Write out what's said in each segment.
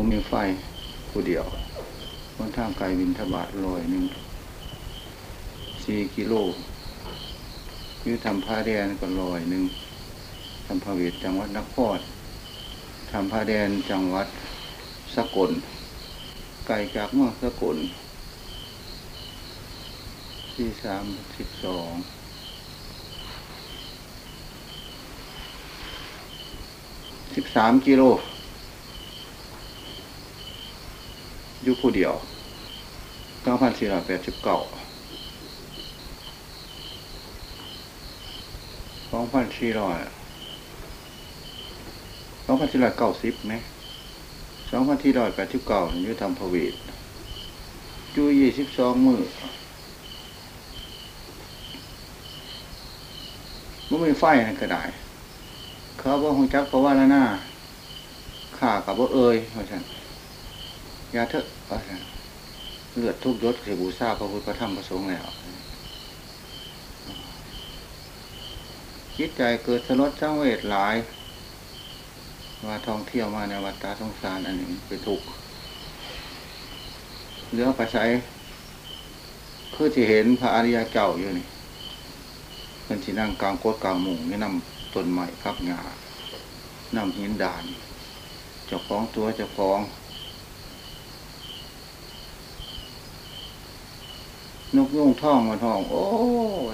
ผมมีไฟผู้เดียวคนทางไกลวินทบาทลอยหนึ่งสี่กิโลยือทำผ้าแดนก็ลอยหนึ่งทำพระเวทจังหวัดนครทำผ้าแดนจังหวัดสกลไกลจากเมืองสกลที่สามสิบสองสิบสามกิโล อยู่ผู้เดียวเก้าพันสี่ร้อยแปดสิบเก้าสองพันสี่ร้อยสองพันสี่ร้อยเก้าสิบไหมสองพันสี่ร้อยแปดสิบเก้าอยู่ทำพระเวทอยู่ยี่สิบสองมือมันไม่ไฟนั่นก็ได้เขาบอกหงจักเพราะว่าและหน้าข่ากับว่าเอ่ยเพราะฉะนั้น ยาเถอะเลือดทุกยศคือบูชาพระพุทธพระธรรมพระสงฆ์แล้วจิตใจเกิดสลดจังเวทหลายว่าท่องเที่ยวมาในวัดตาสงสารอันหนึ่งไปถูกเลือไปใช้คือที่เห็นพระอริยเจ้าอยู่นี่เป็นที่นั่งกลางโคตรกลางมุงนี่นำต้นไม้พักงานำหินด่านเจ้าของตัวเจ้าของ นกยุงท่องมาท่อง โอ้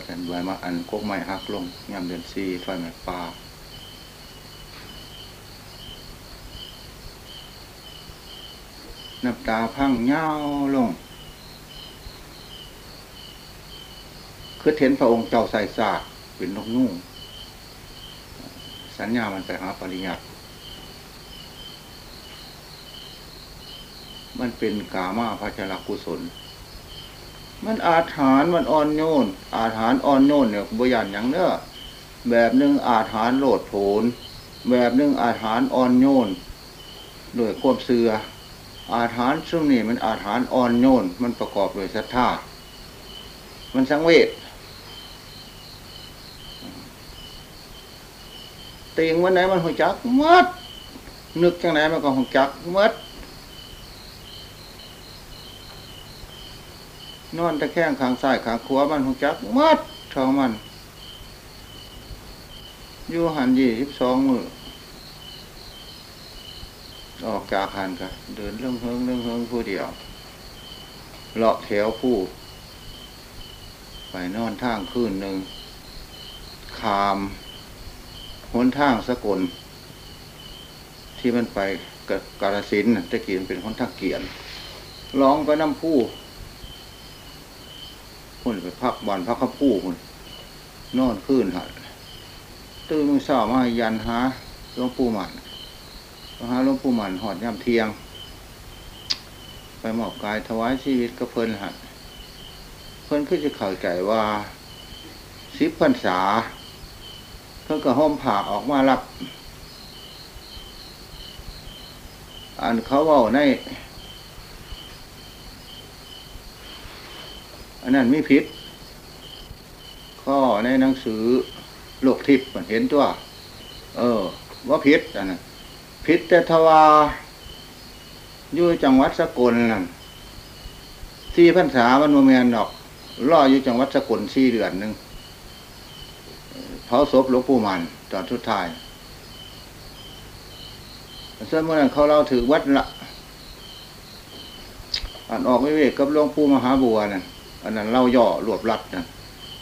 ฉันใบมาอันกกไม้หักลงยาเดือนสีไฟไม้ป่าน้ำตาพังเงาลง คือเห็นพระองค์เจ้าใส่ศาสตร์เป็นนกนุ่ง สัญญามันไปหาปริญญามันเป็นกามาพัชรกุศล มันอาถรรพ์มันอ่อนโยน อาถรรพ์อ่อนโยนเนี่ยบยานอย่างเน้อแบบหนึ่งอาถรรพ์โลดโผนแบบหนึ่งอาถรรพ์อ่อนโยนโดยควบเสือ อาถรรพ์ซึ่งนี่มันอาถรรพ์อ่อนโยนมันประกอบด้วยศรัทธามันสังเวชตีงวันไหนมันหัวจักมัดนึกจังไหนมันก็หัวจักมัด นอนตะแคงข้างซ้ายข้างขวามันหัวจักมัดเท่ามันอยู่หันยี่สิบสองมือออกจากหันกันเดินเรื่องเฮิงเรื่องเฮิงผู้เดียวเลาะแถวผู้ไปนอนทางคืนหนึ่งคามหนทางสกล ที่มันไปกับกาลสินตะกี้มันเป็นหนทางเกียนร้องไปน้ำผู้ คนไปพักบอนพักข้าผู้คนนอนคืนหัดตื่นมือเช้ามายันหาหลวงปู่หมันมาหาหลวงปู่หมันหอดย่ำเทียง ไปหมอบกายถวายชีวิตกับเพิ่นหัดเพิ่นคือจะเข้าใจว่าสิบพรรษาเพิ่นก็ห้อมผ่าออกมารับอันเขาเว่าใน อันนั้นไมีพิษข้อในหนังสือโลกทิพย์เห็นตัว เออ ว่าพิษอันนั้นพิษแต่ทว่าอยู่จังหวัดสกลนั่นที่พรรษามันโมเมนดอกล่ออยู่จังหวัดสกลสี่เดือนหนึ่งเผาศพหลวงปู่มันตอนทุดท้ายส่วนเมื่อนั้นเขาเล่าถือวัดละอันออกวิเวกกับหลวงปู่มหาบัวนั่น อันนั้นเล่าย่อรวบรัดนะ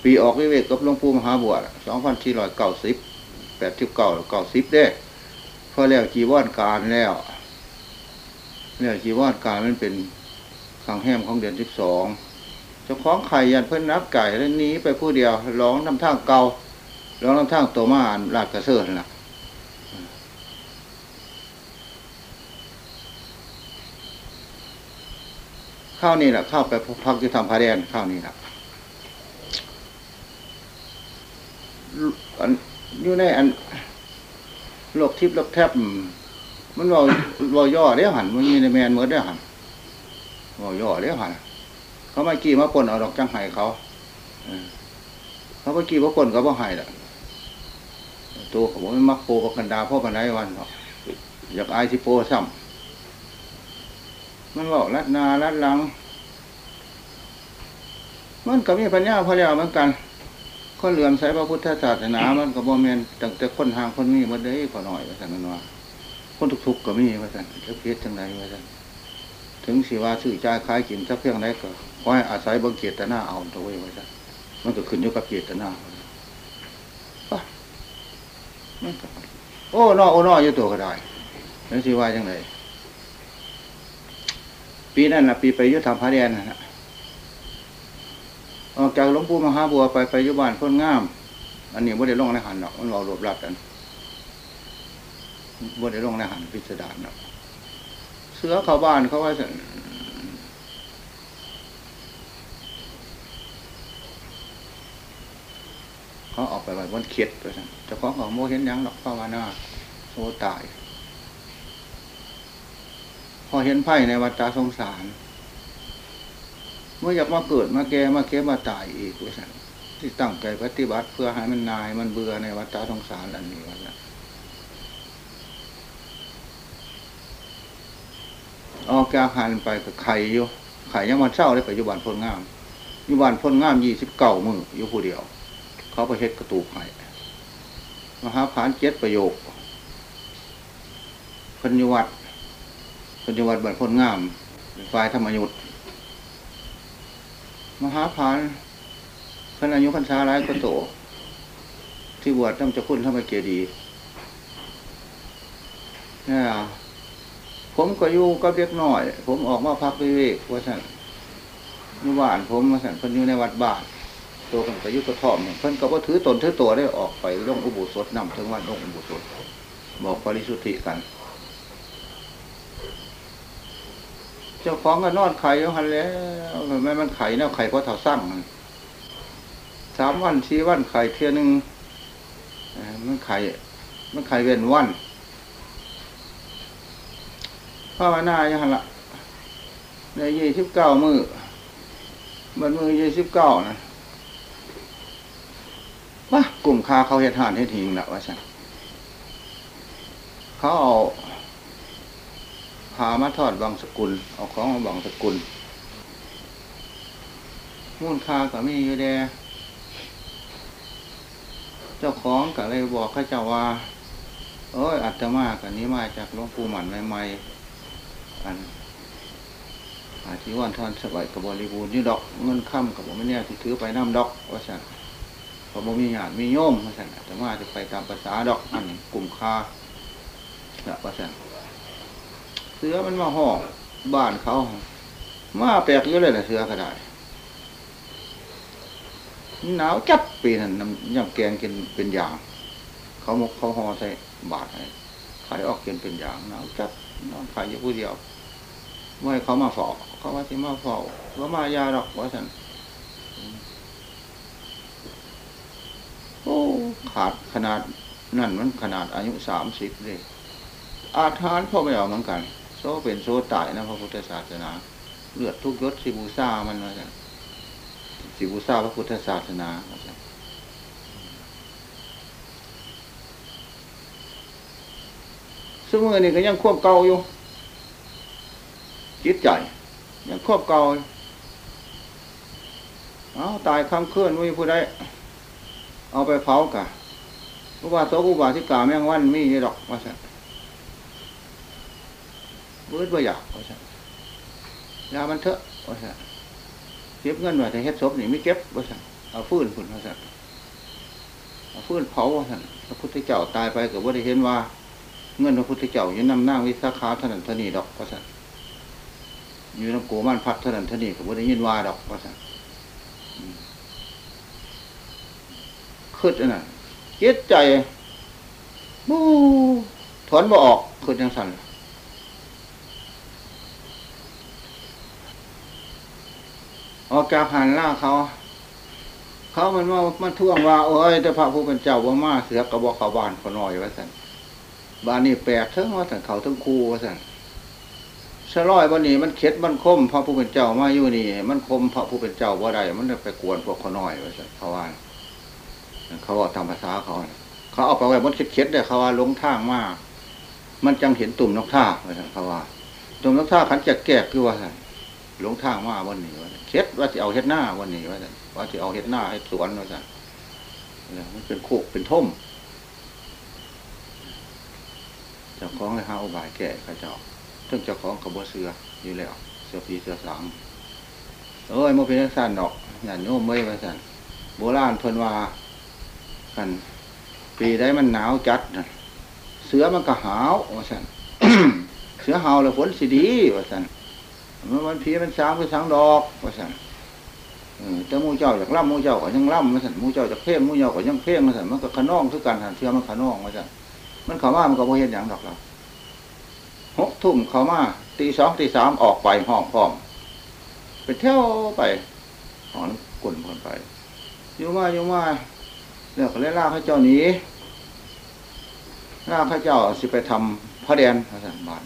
ปีออกวิเวกกับหลวงปู่มหาบัวสองพันสี่ร้อยเก้าสิบแปดสิบเก้าเก้าสิบเด้พอแล้วจีวรการแล้วแล้วจีวรการมันเป็นขังแห้มของเดือนสิบสองเจ้าของไข่ยันเพิ่นนับไก่แล้วนี้ไปผู้เดียวร้องน้ำทางเก่าร้องน้ำทางตัวมาอันลาดกระเซิร์นล่ะ ข้าวนี่แหละข้าวไปพักที่ทำพาแดนข้าวนี่แหละอันอยู่ในอันโลกทิพย์โลกแทบ มันรอรอย่อเรียหันมันมีในแมนเมื่อได้หันรอย่อเรียหันเขาไม่กี่มาปนเอาดอกจังไห้เขาเขาไม่กี่มาปนเขาบ่ไห้ละตัวเขาบอกไม่มักโปกับกันดาพ่อปันไดวันหรอกอยากอายที่โปซ้ำ มันบอกลัดนาลัดหลัง มันก็มีปัญญาพอแล้วเหมือนกัน คนเหลื่อมใสพระพุทธศาสนา มันก็บ่แมนตั้งแต่คนทางคนมีมาได้ก็หน่อยว่าสันมันว่าคนทุกๆก็มีว่าสันจะเพียรจังไรว่าสันถึงสิว่าซื้อจ่ายขายกินสักเพียงไรก็ขอให้อาศัยเบิ่งเกียรติหน้าเอาตัวไว้ว่าสันมันก็ขึ้นอยู่กับเกียรติหน้าป่ะมันก็โอ้นอโอ้นออยู่ตัวก็ได้แล้วสิว่าจังไร ปีนั้นนะปีไปยุทธธรรมพระแดนนะออกจากหลวงปู่มหาบัวไปไปยุบานพ้นงาม อันนี้บ่ได้ลงในหันหรอกมันเรารวบรัดกันบ่ได้ลงในหันพิสดารหรอกเสือเข้าบ้านเขาว่าสันเขาออกไปไว้บนเข็ดไปสั่นเจ้าของของโมเห็นยังหรอกภาวนาโซตาย อเห็นไพ่ในวัฏสงสาร เมื่ออยากมาเกิดมาแก่มาเก็บมาตายอีกว่าสันที่ตั้งใจปฏิบัติเพื่อให้มันนายมันเบื่อในวัฏสงสารอันนี้ว่าสันออกจากหันไปกับไข่อยู่ไข่ยังวันเศร้าได้ปอยู่บ้านพ้นงามอยู่บ้านพ้นงามยี่สิบเก้ามืออยู่ผู้เดียว เขาไปเฮ็ดกระตูกให้มหาผานเจ็ดประโยคพันยวัดพั นยวัดบ้านพ้นงามฝ่ายธรรมยุทธมหาผานเพิ่นอายุพรรษาหลายก็โต ที่บวชต้องจะคุ้นทำไมเกียดีเนี่ยผมก็อยู่กับเด็กน้อย ผมออกมาพักวิเวกว่าสั่นอยู่บ้านผมว่าสั่นเพิ่นอยู่ในวัดบ้านตัวกันก็อยู่กระท่อมเพิ่นก็บ่ถือตนถือตัวได้ออกไปลงอุโบสถนำถึงวันลงอุโบสถบอกปริสุทธิกัน เจ้าของก็นอนไข่แล้วหันแล้วแม่มันไข่เนาไข่เพราะเท่าสั่งมันสามวันสี่วันไข่เที่ยหนึงเอ่อมันไข่มันไข่เว้นวันภาวนาย่างหันละในยี่สิบเก้ามือมันมือยี่สิบเก้านะว่ากลุ่มคาเขาเห็ดหานเห็ดหิงนะว่าสันเขาเอา พามาทอดบางสกุล เอาของมาบางสกุลมูลค่าก็มีอยู่แดเจ้าของก็เลยบอกข้าเจ้าว่า เอ้ยอัตมากันนี้มาจากหลวงปู่หมันใหม่ๆอันอาชีวันทอนสบายกับบริบูรณ์นี่ดอกเงินค่ำกับผมไม่เนี่ยที่ถือไปน้ำดอกว่าสันพอบ่มีญาติมีโยมว่าสันอาตมาจะไปตามภาษาดอกอันกลุ่มคาละว่าสัน สือมันมาห้อบ้านเขามาแปลกเยอะเลยนะเสือก็ได้หนาวจับปีนั้นน้ำยำแกงกินเป็นอย่าง เขามกเขาห่อใส่บาทให้ขายออกกินเป็นอย่างหนาวจับนอนขายอยู่ผู้เดียวไม่ให้เขามาเฝ้าเขาว่าที่มาเฝ้าว่ามายาดอกว่าสันโอ้ขาดขนาดนั่นมันขนาดอายุสามสิบเลยอาทานพ่อไม่เอาเหมือนกัน โซเป็นโซตายนะพระพุทธศาสนา เลือดทุกยศสิบูซ่ามันว่าสันสิบูซ่าพระพุทธศาสนาว่าซั่นซึ่งมือนี่ก็ยังควบเก่าอยู่จิตใจยังควบเก่าเอาตายคำเคลื่อนไม่ผู้ใดเอาไปเผากะอุบาสกอุบาสิกาแม่งวันมีนี่ดอกว่าสัน เบิดบ่อยากว่าสันยามันเถอะว่าสันเก็บเงินไว้แต่เฮ็ดศพนี่ไม่เก็บว่าสันเอาฟื้นฝุ่นว่าสันเอาฟื้นเผาว่าสันพระพุทธเจ้าตายไปก็บ่าได้เห็นว่า เงินพระพุทธเจ้าอยู่นำนั่งวิสาขาเท่านั้นทนีดอกว่าสันอยู่น้ำโกมันพัดเท่านั้นทนีก็บ่าได้ยินว่าดอกว่าสันอืมคืดนนั้นเจ็ดใจบูถอนบ่ออกคืดจังสั่น ออกจากหันล่าเขา เขามันว่ามันท่วงว่าเอ้ยแต่พระผู้เป็นเจ้าว่ามาเสือกระบอกเขาบานขน่อยว่าสันบ้านนี้แปลกเทั้งว่าสันเขาทั้งคู่ว่าสันสลอยวันนี้มันเข็ดมันคมพระผู้เป็นเจ้ามาอยู่นี่ มันคมพระผู้เป็นเจ้าว่าใดมันไปกวนพวกขน่อยว่าสันเขาว่าเขาบอกตามภาษาเขาเขาเอาไปไว้บนเข็ดๆเลยเขาว่าลงทางมากมันจังเห็นตุ่มนกท่าว่าสันเขาว่าตรงลักท่าขันจะแก้คือว่า หลงทางมาวันนี้ว่าเคล็ดว่าจะเอาเฮ็ดหน้าวันนี้ว่าว่าจะเอาเฮ็ดหน้าให้สวนว่าสั่นมันเป็นโคกเป็นท่มเจ้าของเลยหาอุบายแก่ข้าเจ้าทั้งเจ้าของกับบัเสืออยู่แล้วเสือปีเสือสางเอ้ยมันเป็นสั้นดอกอย่าโยมไม่ว่าสั่นโบราณเพิ่นว่ากันปีได้มันหนาวจัดนะเสือมันก็หาวว่าสั่นเสือหาวแล้วฝนสิดีว่าสั่น มันมันพีมันสามคือสังดอกว่าสั่นแต่มูเจ้าจากล่ำมูเจ้าก็ยังล่ำมาสั่นมูเจ้าจากเพ่งมูเจ้าก็ยังเพ่งมาสั่นมันก็ขนองทุกการหันเสือมันขนองมาสั่นมันเขาว่ามันก็บ่เห็นอย่างดอกเราหกทุ่มเขามาตีสองตีสามออกไปห้องพร้อมไปเที่ยวไปหอนกลุ่นคนไปอยู่มาอยู่มาเรื่องเขาเล่นล่าข้าเจ้านี้ล่าข้าเจ้าสิไปทำพระแดนพระสันบาน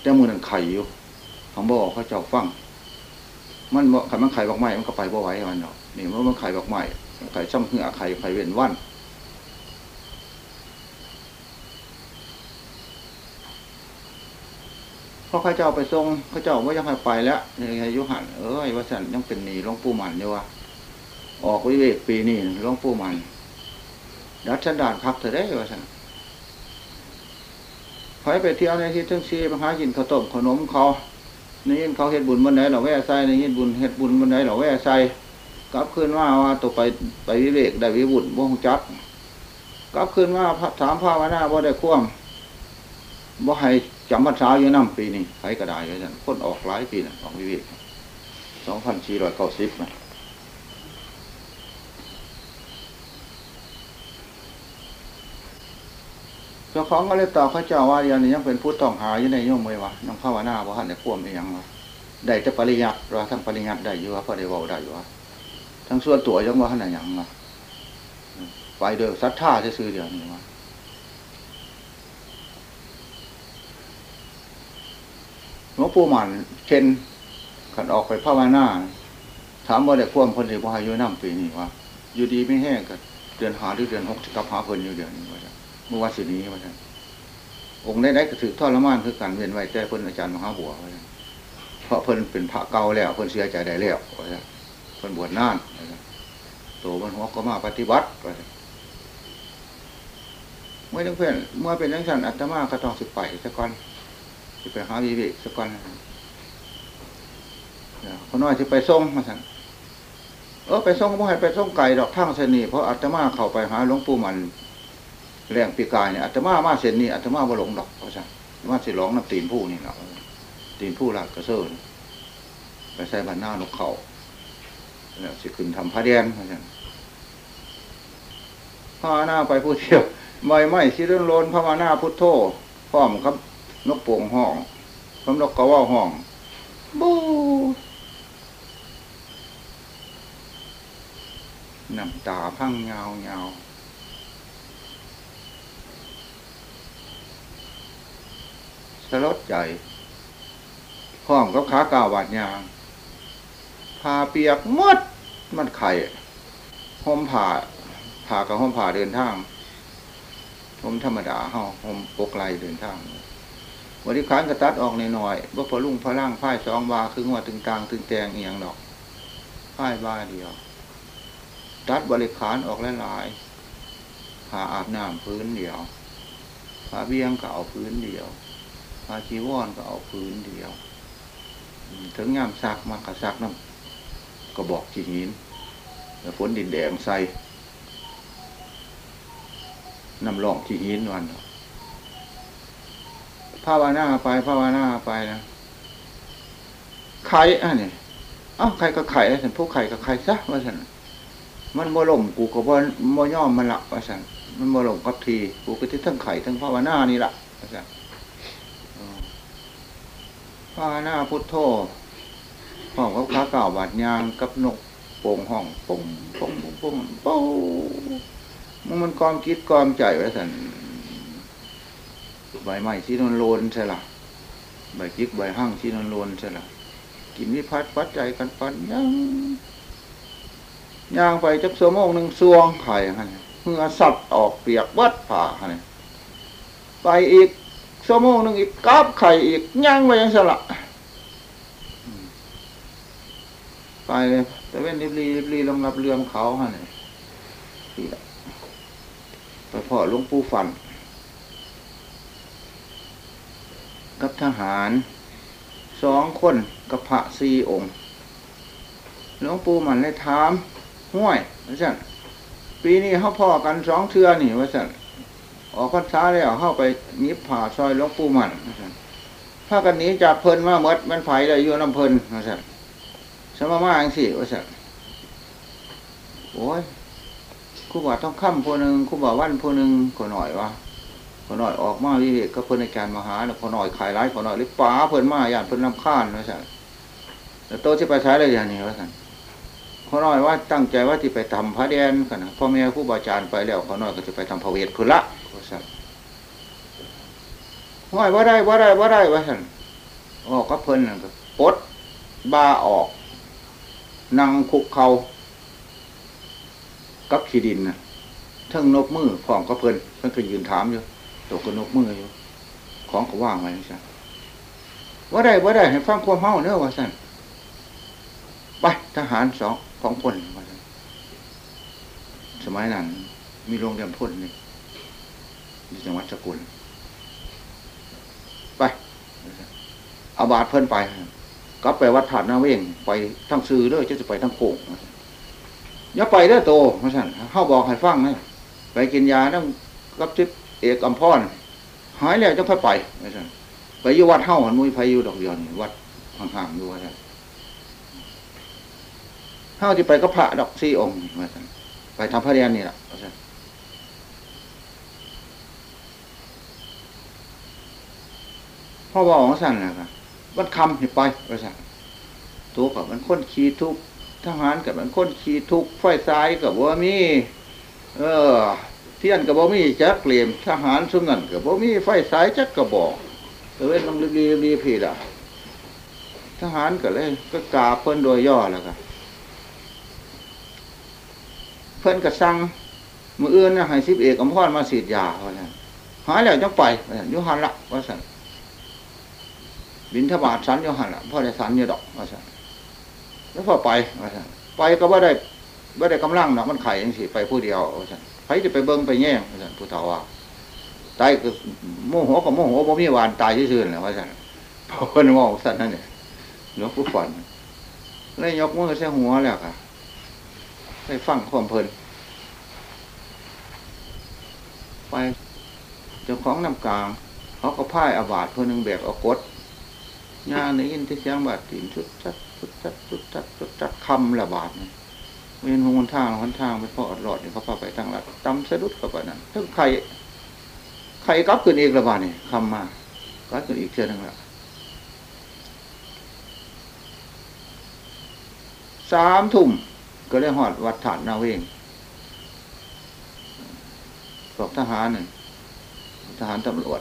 แต่มือนั่นไข่อยู่ ของบ่ข้าเจ้าฟังมันไข่มันไข่บอกไม้มันก็ไปบ่ไหวมันเนาะนี่มันมันไข่บอกไม้ไข่ช่ำเหือไข่ไข่เว้นวันพอข้าเจ้าไปทรงข้าเจ้าว่ายังให้ไปแล้วยังไงยุหันเอ้ยว่าสันยังเป็นหนีหลวงปู่มันอยู่วะออกวิเวกปีนี้หลวงปู่มันดัดสันดานพักเธอได้ว่าสันไปไปเที่ยวในที่ทั้งซีมาหากินข้าวต้มขนมเขา ในยินเขาเฮ็ดบุญบันไดเราแว่ใส่ในยินบุญเฮ็ดบุญบันไดเราแว่ใส่กลับคืนว่าว่าตัวไปไปวิเวกได้วิบุญบ่งจักกลับคืนว่าถามพระวนาบ่ได้ควมบ่ให้จำพรรษาอยู่น้ำปีนี้ใครก็ได้เลยท่นคนออกหลายปีนะออกวิเวกสองพันสี่ร้อยเก้าสิบนะ จ้าของก็เลยตอบข้าเจ้าว่าอย่างนี้ยังเป็นผู้ต้องหาอยู่ในโยมเมยวะยังภาวนาบ่ฮันในควมยังวะได้จะปริยัติว่าทั้งปริยัติได้อยู่วะพอได้เว้าได้อยู่วะทั้งส่วนตัวยังว่าฮันในยังวะไปเดินซัดท่าซื้อเดียวนี่วะหลวงปู่หมันเช่นขันออกไปภาวนาถามว่าได้ควมคนที่พายุน้ำปีนี้วะอยู่ดีไม่แห้งกันเดือนหาหรือเดือนหกจะกลับหาคนอยู่เดือนนี้วะ เมื่อวันสินี้วะองค์ได้ได้กระถือทอดละมานคือการเวียนไหวแต่เพิ่นอาจารย์มหาบัวเพราะเพิ่นเป็นพระเก่าแล้ว เพิ่นเสียใจได้แล้วเพิ่นบวชนานโตมันหัวก็มาปฏิบัติเมื่อจังเพื่อนเมื่อเป็นจังสันอัตมาก็ต้องสิไปสักก่อนจะไปหาวิเวกสักก่อนคนน้อยจะไปส่งมาสั่นเออไปส่งก็ให้ไปส่งไก่ดอกทั้งเสนีเพราะอาตมาเข้าไปหาหลวงปู่มัน แรงปีกายเนี่ยอาตมามาเส้นนี้อาตมาบ่หลงดอกเพราะฉะนั้นว่าสิร้องน้ำตีนผู้นี่แหละตีนผู้หลักกระเซินไปใส่บันหน้านกเขาแล้วสิขึ้นทำพระแดนเพราะฉะนั้นพระหน้าไปผู้เที่ยวไม่ไม่สิเรื่องโลนพระหน้าพุทโธพร้อมครับ นกโป่งห้องคำนกกระว่าห้องบูน้ำตาพังเงาเงา สลดใจห้องกับขาเก่าบาดยางพาเปียกมดมันไข่ห่มผ่าผ่ากับห่มผ่าเดินทางห่มธรรมดาห้องห่มปกไลเดินทางบริขารกระตัดออกในหน่อยว่าพอลุ่งพอล่างพ่ายสองบาคือว่าตึงกลางตึงแตงเอียงดอกพ่ายบาเดียวตัดบริขารออกหลายๆผ่าอาบน้ำพื้นเดียวผ่าเบี้ยงเก็เอาพื้นเดียว ผ่าชีวอนก็เอาพื้นเดียวถึงงามซักมากระซักน้ำก็บอกจีหินแล้วฝนดินแดงใส่น้ำหลองจีหินวันภาวนาไปภาวนาไปนะไข่อันนี้อ้าวไข่ก็ไข่สันผู้ไข่ก็ไข่ซะว่าสันมันโมล่มกูก็บ่โมย่อมมันละว่าสันมันโมล่มกับทีกูก็ที่ทั้งไข่ทั้งภาวนานี่ละว่าสัน ภาวนาพุทโธห้องกับขาเก่าบาดยางกับนกโป่งห้องป่งป่งป่งป่งป่งมันมันกอมคิดกอมใจไว้สันใบไม้ที่นนโลนใช่ละใบจิกใบหั่งที่นนโลนใช่ละกินวิพัดปัดใจกันปันยังย่างไปจักสมองหนึ่งซวงไข่ฮะเมื่อสัตว์ออกเปียกวัดผ่าฮะไปอีก ชั่วโมงหนึ่งอีกกราบไข่อีกย่างไปยังสละไปเลยแต่เว้นรีบรีบรีลงรับเรือมเขาฮะเนี่ยไปพ่อหลวงปู่ฟัน กับทหารสองคนกับพระสี่องค์หลวงปู่มันเลยถามห้วยว่าสั่นปีนี้เขาพ่อกันสองเทือนี่ว่าสั่น ออกพรรษาแล้วเข้าไปนิบผ่าซอยหลวงปู่มันถ้ากันหนี้จากเพลินมาเมดมันไผ่ได้อยู่น้ำเพลินว่าสั่นสมมาอังสิว่าสั่นโอ้ยครูบาต้องค่ำพวหนึ่งครูบาวันพวหนึ่งก็หน่อยวะก็หน่อยออกมาวิเวกก็เพิ่นอาจารย์มหาแล้วก็หน่อยขายร้ายก็หน่อยหรือป๋าเพิ่นมาย่านเพิ่นลำค้านว่าสั่นแล้วโตที่ไปใช้อะไรอย่างนี้ว่าสั่นขอน้อยว่าตั้งใจว่าที่ไปทำพระแดนกันนะพ่อแม่ผู้บาอาจารย์ไปแล้วขอน้อยก็จะไปทำพระเวทคุณละ ว่าสั่นห้อยว่าได้ว่าได้ว่าได้ว่าสั่นออกก็เพิ่นก็ปดบาออก นั่งคุกเขากับขีดินนะทั้งนกมือของก็เพิ่นเพิ่นก็ยืนถามอยู่ตัวก็นกมืออยู่ ของก็ว่างไว้สั่นว่าได้ว่าได้ให้ฟังความเฮาเนื้อว่าสั่นไปทหารสองของพลสมัยนั้นมีโรงเรียนพลนี่ ที่จังหวัดสกุล ไปเอาบาทเพิ่นไปกลับไปวัดถาดนาเวงไปทั้งซื้อเลยจะจะไปทั้งโค้งอย่าไปเด้อโตมาสั่นเข้าบอกให้ฟังนะไปกินยาต้องกับทิพเอกอัมพรหายแล้วจะค่อยไปมาสั่นไปอยู่วัดเฮ้าหันมุ้ยไฟอยู่ดอกเดียวนี่วัดห่างๆอยู่ว่าสั่นเท่าที่ไปก็พระดอกซี่องค์มาสันไปทำพระเรียนนี่แหละมาสัน พ่อบอกของสันนะครับวันคำเห็นไปมาสันตัวกับมันค้นขีทุกทหารกับมันค้นขีทุกไฟซ้ายกับว่ามี เออ เทียนกับบ่มีจักเกลียมทหารสุนันกับบ่มีไฟสายจักกระบอกเออลองรีรีพีดอะทหารก็เลยก็กาเพิ่นโดยย่อแล้วกันเพิ่นก็สั่งมืออื่นนะให้สิบเอกอมพรมาสีดยาว่าสั่นหายแล้วจังไปว่าสั่นอยุหันละว่าสั่น บินทบาทสันยหันละพ่อได้สันยู่ดอกว่าสันแล้วพ่อไปว่าสันไปก็ว่าได้ว่าได้กำลังเนาะมันไข่ยังสิไปผู้เดียวว่าสันใครจะไปเบิ้งไปแย่งว่าสันผู้เฒ่าว่าตายก็โมโหกับโมโหบ่มีวานตายซื่อๆแหละว่าสันพอเพิ่นมองสันนั่นเนี่ยหลวงปู่ฝันเลยยกมือใส่หัวแล้วค่ะไปฟังความเพลินไปเจ้าของน้ำกลางเขาก็พ่ายอาบาดคนหนึ่งแบกเอากด งาในยินที่เสียงบาดตีนชุดจัดชุดจัดชุดจัดชุดจัดคำละบาดเนี่ยเวียนหงนทางหนทางไปพ่ออดหลอดเนี่ยเขาพาไปทางลัดตำสะดุดเข้าไปนั่นถ้าใครใครกลับขึ้นอีกละบาดเนี่ยคำมาก็ขึ้นอีกเชื่อนึงละสามทุ่มก็เลยหอดวัดฐานนาเวงบอกทหารหนึ่งทหารตำรวจ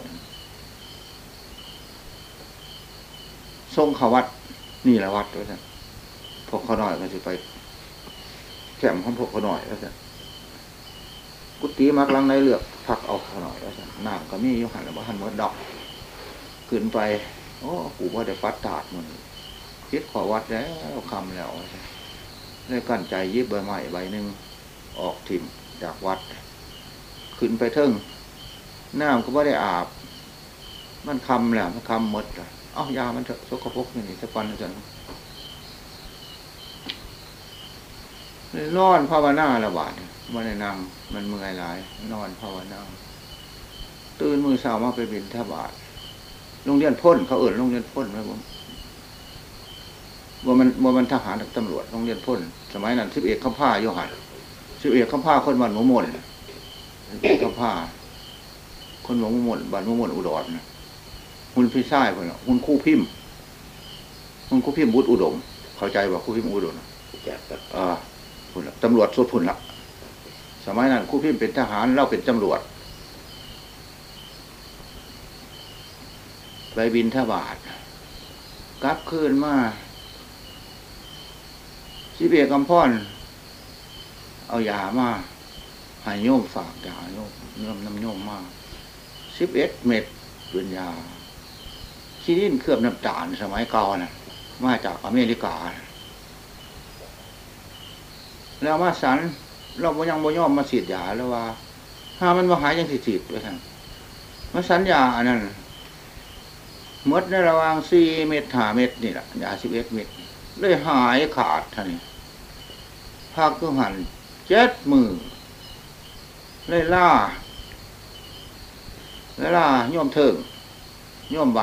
ทรงเขาวัด นี่แหละวัดด้วยนะพวกเขาหน่อยก็จะไปแคมของพวกเขาหน่อยแล้วจ้ะกุฏิมักลังในเหลือกพักเอาเขาหน่อยแล้วจ้ะน้ำก็มียู่หันแล้วบ่หันหมดดอกขึ้นไปโอ้กูว่าได้ปัดตาดมันคิดขอวัดแล้วคำแล้วจ้กั้นใจยิบใบไม้ใบหนึ่งออกถิ่มจากวัด ขึ้นไปเทิงน้ำก็ไม่ได้อาบ มันคำแหละมันคำหมดเลย เอ้ายามันเถอะสกปรกนี่สักวันนะจ๊ะนอนภาวนาระบาดมันในนั่งมันเมื่อยหลาย นอนภาวนาตื่นมือเช้ามาไปบินทบาทโรงเรียนพ่นเขาเอ่นโรงเรียนพ่นไหมผมว่ามันว่ามันทหารตำรวจโรงเรียนพ่นสมัยนั้นสิบเอกข้าผ้าโยหันสิบเอกข้าผ้าคนบ้านหมูมนสิบเอกข้าผ้าคนหมูมนบ้านหมูมนอุดร หุ่นพี่ชายคนละหุ่นคู่พิมพ์หุ่นคู่พิมพ์บุตรอุดม เข้าใจว่าคู่พิมพ์อุดมแจกแบบอ่าพุ่นละตำรวจสุดพุ่นละสมัยนั้นคู่พิมพ์เป็นทหารเราเป็นตำรวจไปบินทบาทกลับคืนมาสิเบียกำพรเอายามาใหายโยมฝากยาโยมโยมน้ำโยมมาสิบเอ็ดเม็ดเป็นยา ซีรินเคลือบน้ำตาลสมัยก่อนนะมาจากอเมริกา แล้วมาสันเราบ่ยังบ่ยอมมาฉีดยาแล้วว่า ถ้ามันมาหายยังสิฉีดด้วยท่านมาสัญญาอันนั้นมดในระวางสี่เม็ดหาเม็ดนี่แหละยาสิบเอ็ดเม็ดเลยหายขาดท่านนี่ภาคก็หันเจ็ดมือเลยล่าเลยล่าย่อมเถิงย่อมใบ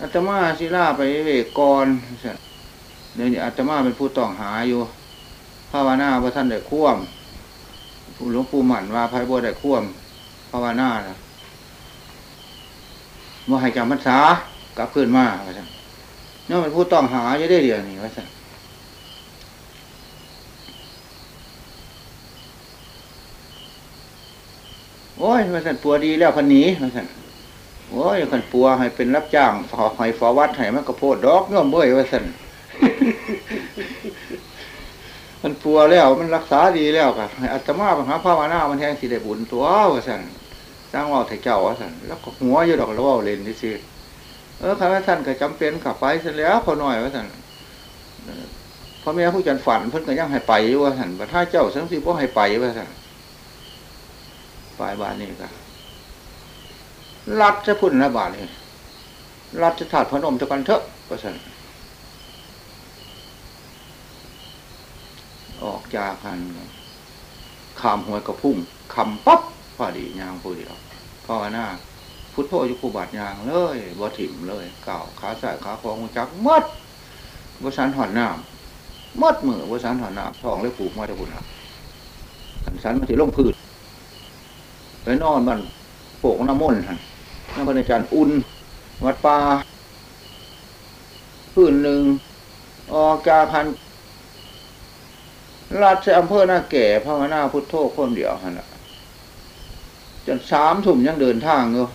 อาตมาศิลาไปเวกกรเดี๋ยวนี้อาตมาเป็นผู้ต้องหาอยู่ภาวนาพระท่านได้ควมหลวงปู่หมันว่าไพ่บัวได้ควมภาวนานะว่าให้จำพรรษากลับคืนมาว่าสั่นนี่เป็นผู้ต้องหาจะได้เดียวนี่ว่าสั่นโอ้ยว่าสั่นปัวดีแล้วพันหนีว่าสั่น โอ้ยขันปัวให้เป็นรับจ้างขอให้ฟอวัดให้มันก็โพดดอกย่อมเบ้ยว่าสั่นมันปัวแล้วมันรักษาดีแล้วค่ะอัตมาปัญหาภาวนามันแทงสิได้บุญตัวว่าสั่นสร้างว่าไถ่เจ้าว่าสั่นแล้วก็หัวอยู่ดอกแล้วว่าเล่นที่สิเออข้าพท่านก็จำเป็นขับไปเสร็จแล้วพอหน่อยว่าสั่นพ่อแม่ผู้จันฝันเพิ่นก็ยังให้ไปว่าสั่นแต่ถ้าเจ้าสังสิบ่ให้ไปว่าสั่นปลายบานนี่ก็ รัดจะพุ่นนะบาทนี่รัดจะถาดพนมจะกันเถอะว่าสั่นออกจากกันขามหวยกระพุ่งคำปั๊บพอดียางผู้เดียวพ่อหน้าพุทโธอยู่คู่บาดยางเลยบ่ถิ่มเลยเก่าขาใส่ขาคองจักมดบสันหอนน้ำมดมือบสันหอนน้ำทองเลยปลูกมาจะบุญครับขันสันมันจะลงพืชไปนอนมันโปกน้ำมนต์ น้ำพระอาจารย์อุ่น วัดป่าพื้นหนึ่งออกจากพันราชอำเภอหน้าแก่ภาวนาพุทโธคนเดียวฮะนะจนสามทุ่มยังเดินทางอยู่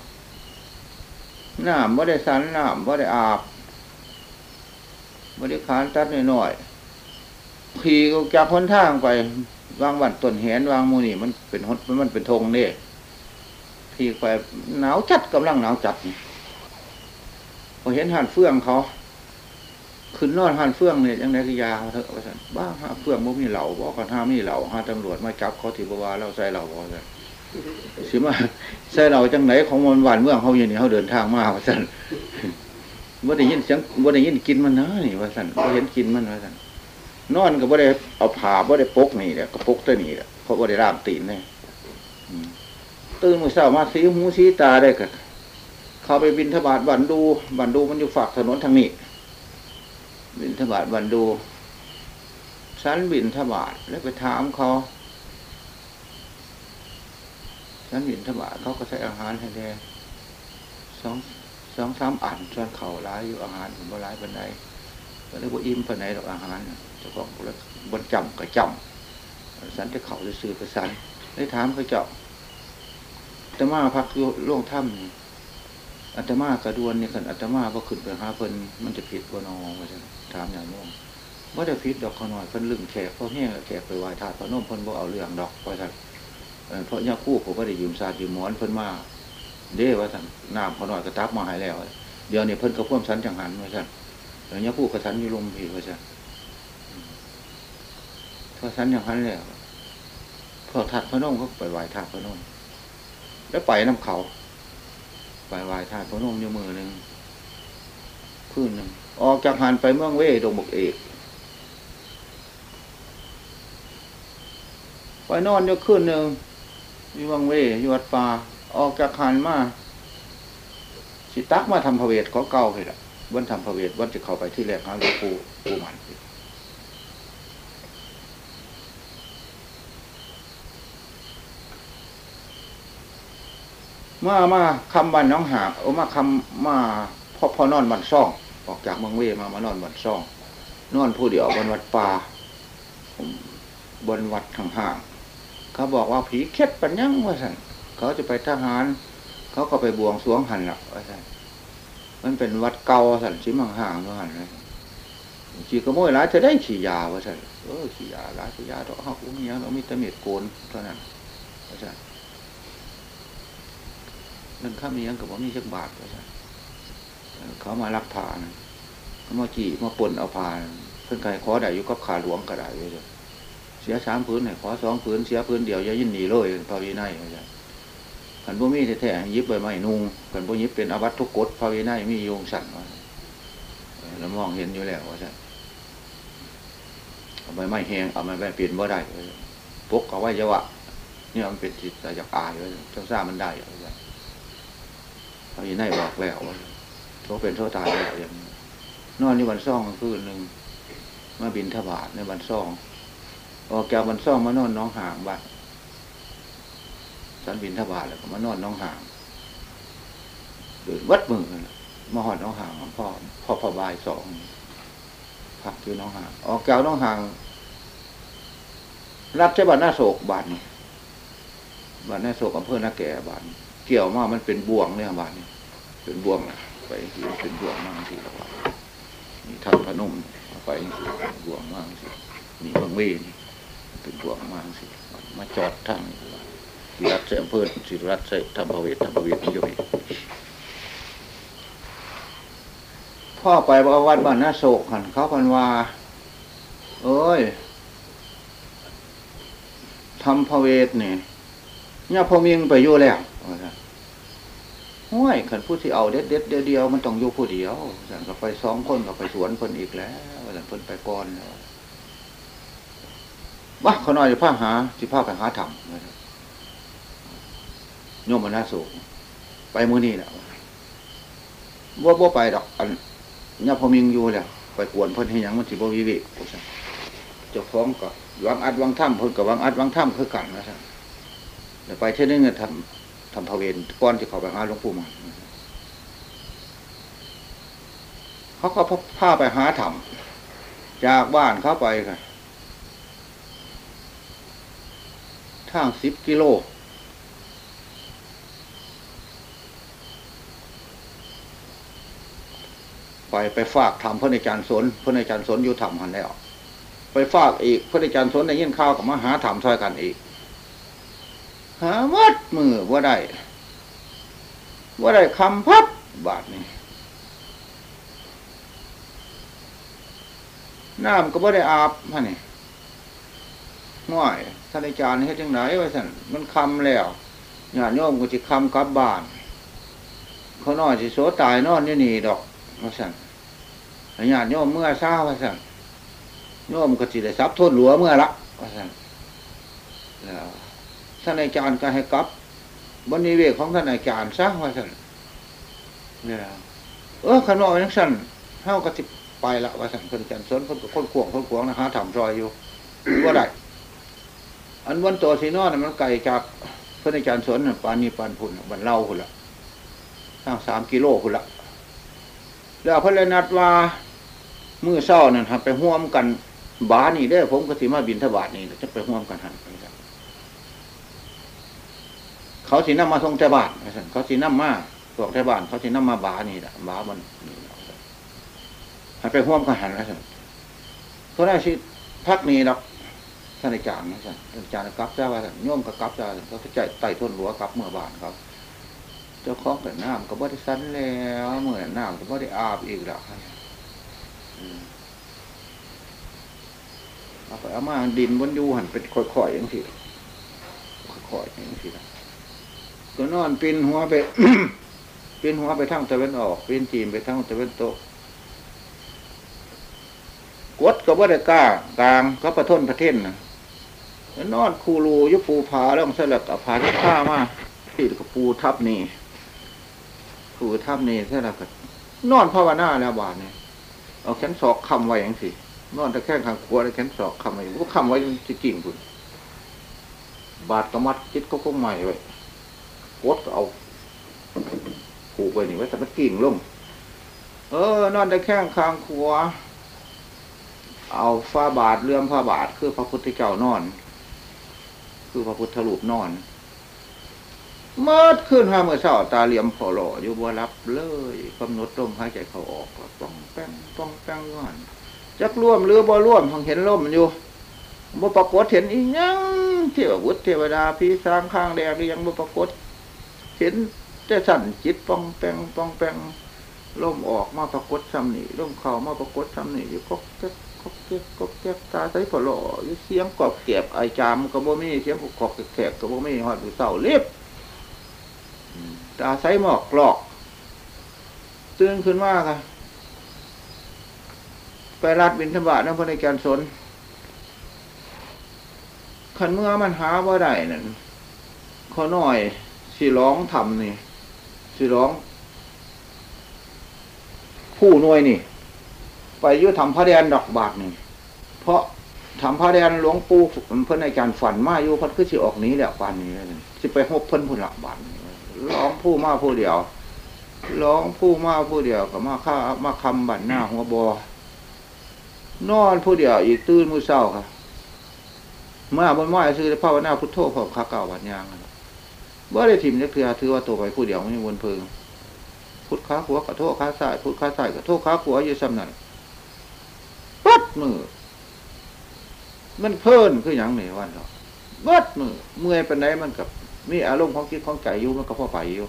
น้ำว่ได้สันน้ำว่ได้อาบว่ได้ขานตัดหน่อยๆขี่จากพ้นทางไป วางบันต้นแหนวางมูนี่มันเป็นหดมันเป็นธงเนี่ย ขี่ไปหนาวจัดกำลังหนาวจัดพอเห็นหันเฟื่องเขาขึ้นนอนหันเฟื่องเนี่ยยังไงก็ยาเถอะว่าสันบ้าฮะเฟื่องบ่มีเหล่าบอกกันห้ามีเหล่าห้าตำรวจมาจับเขาถือบวาเราใส่เหล่าบอกกันสิมาใส่เราจังไหนของมันหวานเมืองเขาอยู่นี้เขาเดินทางมาว่าสันว่าได้ยินเสียงว่าได้ยินกินมันนะนี่ว่าสันว่าเห็นกินมันว่าสันนอนก็ว่ได้เอาผ่าว่ได้ปกนี่แหละก็ปกตัวนี่แหละเพราะว่าได้ร่างตีนเนี่ย ตื่นมือเช้ามาสีหูสีตาได้กันเขาไปบินทบาทบันดูบันดูมันอยู่ฝากถนนทางนี้ บินทบาทบันดูชั้นบินทบาทแล้วไปถามเขาชั้นบินทบาทเขาก็ใช้อาหารให้แดสองสองสามอันส่วนเขาร้ายอยู่อาหารผมว่าร้ายปันไดก็เลยว่าอิ่มปันไดดอกอาหารเจ้าของบนจำกับจำสันจะเขาจะซื้อกระสันได้ถามเขาเจ้า อาตมาพักโล่งถ้ำนี่อาตมากระดวนนี่ขันอาตมาพอขึ้นไปหาเพิ่นมันจะผิดบ่นอว่าจะถามอย่างน้มว่าจะผิดดอกขน่อยเพิ่นลึงแขกเพราะแห้งแขกไปไหว้ถาดพระนมเพิ่นบ่เอาเรื่องดอกว่าท่านเพราะยาคู่ผมก็ได้ยืมศาสตร์ยืมหมอนเพิ่นมาเด้ว่าท่านน้ำขน่อยกระตับมาให้แล้ว เดี๋ยวนี้เพิ่นก็พ่วมสันจังหันว่าท่านแล้วยาคู่กระสันอยู่ลมผีว่าท่านพอสันจังหันแล้วพอถาดพระนมเขาไปไหว้ถาดพระนม แล้วไปน้ำเขาไปวายธาตุพระนมอยู่มือหนึ่งคืนหนึ่งออกจากหันไปเมืองเว่ดงบกเอกไปนอนอยู่คืนหนึ่งอยู่เมืองเว่อยู่วัดป่าออกจากหันมาสิตักมาทำพระเวทของเก่าเลยล่ะวันทำพระเวทวันจะเข้าไปที่แรกหาหลวงปู่ปู่มัน มามาคำบันน้องหาโอ้มาคำมาพ่อพ่อนอนบันซ่อง ออกจากเมืองเวมามานอนบันซ่อง นอนผู้เดียวบนวัดป่าบนวัดทางห่างเขาบอกว่าผีเค็ดปัญญังว่าสันเขาจะไปทหาร เขาก็ไปบวงสวงหันหลักว่าสันมันเป็นวัดเก่าสันชิมังห่างว่าหันเลยขี่กระโมยร้ายจะได้ขี่ยาว่าสันเออขี่ยาร้ายขี่ยาเราะเขาอุ้มยังเรามีตะเมียดโกนเท่านั้นว่าสัน เงินข้ามียังกับว่ามีชักบาทก็ใช่เขามาลักพานะเขามาจีมาปนเอาพาเพื่อนใครขอได้อยู่กับขาหลวงก็ได้เลยเสียสามพื้นเนี่ยขอสองพื้นเสียพื้นเดียวอย่ายินหนีเลยพระวินัยก็ใช่ขันบ่มีแท้ๆยิบใบไม้นุ่งขันบ่ยิบเป็นอาวัตทุกกฎพระวินัยมีโยงสั่นว่าแล้วมองเห็นอยู่แล้วว่าใช่เอาใบไม้แห้งเอาไม้ใบเปลี่ยนบ่ได้ปกเอาไว้เยาวะเนี่ยมันเป็นจิตแต่จากอายเลยเจ้าซ่ามันได้อะไรอย่าง พระวินัยบอกแล้วว่าโทเป็นโทตายแล้วอย่างนี้นอนในวันซ่องคืนหนึ่งมาบินทบาทในวันซ่องออกจากวันซ่องมานอนน้องห่างบ้านสันบินทบาทแล้วก็มานอนน้องห่างเดินวัดมือมาหอดน้องห่างพ่อพ่อพ่อบายสองพักอยู่น้องห่าง ออกจากน้องห่าง รับใช้บัตรหน้าโศกบาทนี่บัตรหน้าโศกอำเภอหน้าแก่บาท เกี่ยวมากมันเป็นบ่วงเนี่ยบาทนี่เป็นบ่วงนะไปทีเป็นบ่วงมากทีละวันนี่ท่านพนมไปสิบ่วงมากสินี่บางเวนี่เป็นบ่วงมากสิมาจอดทั้งสิรัตเสอำเภอสิรัตเสทำพระเวททำพระเวทมันอยู่นี่พ่อไปวัดบ้านน้าโศกหันเขาพันว่าเอ้ยทำพระเวทเนี่เนี่ยพอมีงไปอยู่แล้ว ห้วยขันพูดที่เอาเด็ดเด็ดเดียวเดียวมันต้องอยู่ผู้เดียวสั่งก็ไปสองคนก็ไปสวนคนอีกแล้วสั่งคนไปก่อนแล้ววะเขาหน่อยจะพาหาสิพาไปหาธรรมโยมมันน่าสูงไปมือนี่แหละว่าว่าไปดอกอันเนี่ยพอมีงอยู่แล้วไปกวนเพิ่นให้ยังมันสิบวิเวกเจ้าของก็วางอัดวางถ้ำเพิ่นกับวางอัดวางถ้ำคือกันนะท่านเดี๋ยวไปเช่นนี้เนี่ยทำ ทำพระเวรก้อนที่เขาไปหาหลวงปู่มันเขาก็พาไปหาธรรมจากบ้านเข้าไปกันทางสิบกิโล ไปไปฝากทำพระอาจารย์สนพระอาจารย์สนอยู่ทำหันแล้ว ไปฝากอีกพระอาจารย์สนได้ยินข้าวกับมหาถามซอยกันอีก หาวัดมือว่าได้ว่าได้คำพับบาทนี่น้ำก็บ่ได้อาบฮะนี่ง่อยท่านอาจารย์ให้จังไหนว่าสันมันคำแล้วญาติโยมก็จะคำกลับบ้าน เขาน้อยสิโสตายนอนนี่นี่ดอกว่าสันญาติโยมเมื่อเศร้าว่าสันโยมก็จิได้ทรัพย์ทนหลัวเมื่อละว่าสันแล้ว ท่านอาจารย์ก็ให้กลับบนนิเวศของท่านอาจารย์ซะว่าสันเนี่ยเออขันมยังสันเท่ากับสิไปละว่าสันคนอาจารย์สนคนคนขวงคนขวงนะฮะถามซอยอยู่ว่าได้อันวันตัวสีนอนมันไกลจากพระอาจารย์สนปานนีปานพุ่นบันเล่าพุ่นละทางสามกิโลพุ่นละแล้วพระเลยนัดว่ามือเศร้านั่นครับไปห่วมกันบานี่ได้ผมก็สิมาบินทบาทนี่จะไปห่วมกันหัน เขาสีน้ำมาทรงใจบาทเขาสีน้ำมาตวกใจบานเขาสีน้ำมาบานี่แหละบามันให้ไปห่วมกันหันแล้วสิเขาได้ชิพักนี้หรอกท่านอาจารย์นะท่านอาจารย์กับเจ้าว่าโยมกับกับเจ้าเขาใจไต่ทุนหัวกับเมื่อบานครับเจ้าของแต่น้ำก็บ่ได้สันแล้วเมื่อน้ำก็บ่ได้อาบอีกแล้วเอาไปเอามาดินบนยูหันเป็นค่อยๆอย่างที่ค่อยๆอย่างที่ ก็นอนปีนหัวไปปีนหัวไปทั้งตะเวนออกปีนจีนไปทั้งตะเวนตกกดก็บ่ได้กล้ากลางก็ประทนประเทศนะนอนคูรูยุปูผาแล้วสลักกับผาที่ข้ามาที่กับปูทับนี่ปูทับนี่สลักกับนอนภาวนาแล้วบาทเนี่ยเอาแขนศอกคำไว้อย่างสินอนตะแคงข้างขวาแล้วแขนศอกคำไว้ก็คำไว้จริงๆคุณบาดกระมัดจิตก็คงใหม่ไว้ กดเอาผูกไว้นี่ไว้แต่มันกิ่งลง เออนอนตะแคงข้างขวาเอาฟ้าบาทเลื่อมฟ้าบาท คือพระพุทธเจ้านอน คือพระพุทธรูปนอนเมื่อขึ้นห้าเมื่อเช้าตาเหลี่ยมพอหล่ออยู่บัวรับเลยกำหนดลมหายใจเขาออกป้องแป้งป้องแป้งก่อนจักร่วมหรือบ่ร่วมพังเห็นลมมันอยู่บ่ปรากฏเห็นอีกยังเทวบุตรเทวดาพี่สร้างข้างแดงยังบ่ปรากฏ เห็นแต่สั่นจิตปองแปงปองแปงล่มออกมาปรากฏซ้ำนี่ล่มเข่ามาปรากฏซ้ำนี่อยู่ก็แก๊กก็แก๊กก็แก๊กตาใสผลออยู่เสียงกรอบเก็บไอจามก็บ่มีเสียงกอกแขกก็บ่มีหอดผู้เศร้าเรียบตาใสหมอกกลอก ตื่นขึ้นมาค่ะไปรัดบินธบาตนั่นพในการสนขันเมื่อมันหาว่าได้นั่นขอหน่อย สิร้องทำนี่สิร้อง ผู้น่วยนี่ ไปอยุทำพระแดนดอกบาทนี่ เพราะทำพระแดนหลวงปู่เพิ่อนในการฝันมาอยู่เพันคือสิออกนี้แหละปานนี้สิไปหบเพิ่นพุ่นหลักบาทร้องผู้มาผู้เดียวร้องผู้มาผู้เดียวกับมาข้ามาคำบันหน้าหัวบอนอนผู้เดียวอีกตื่นมือเศร้าค่ะเมื่อบนม้อยซื้อภาวนาพุทโธพอมข้าเก่าบันยาง เมื่อได้ถิ่มนักเรียถือว่าตัวไปผู้เดียวไม่มีวนเพิงพุทธขาขัวกระโทษค้าสายพุทธขาสายกระโทษค้าขัวอยู่ซ้ำนั่นปัดมือมันเพิ่นคืออย่างไหนวันเนาะบัดมือเมื่อยเป็นไหนมันกับมีอารมณ์ของคิดของใจอยู่มันก็พอไปอยู่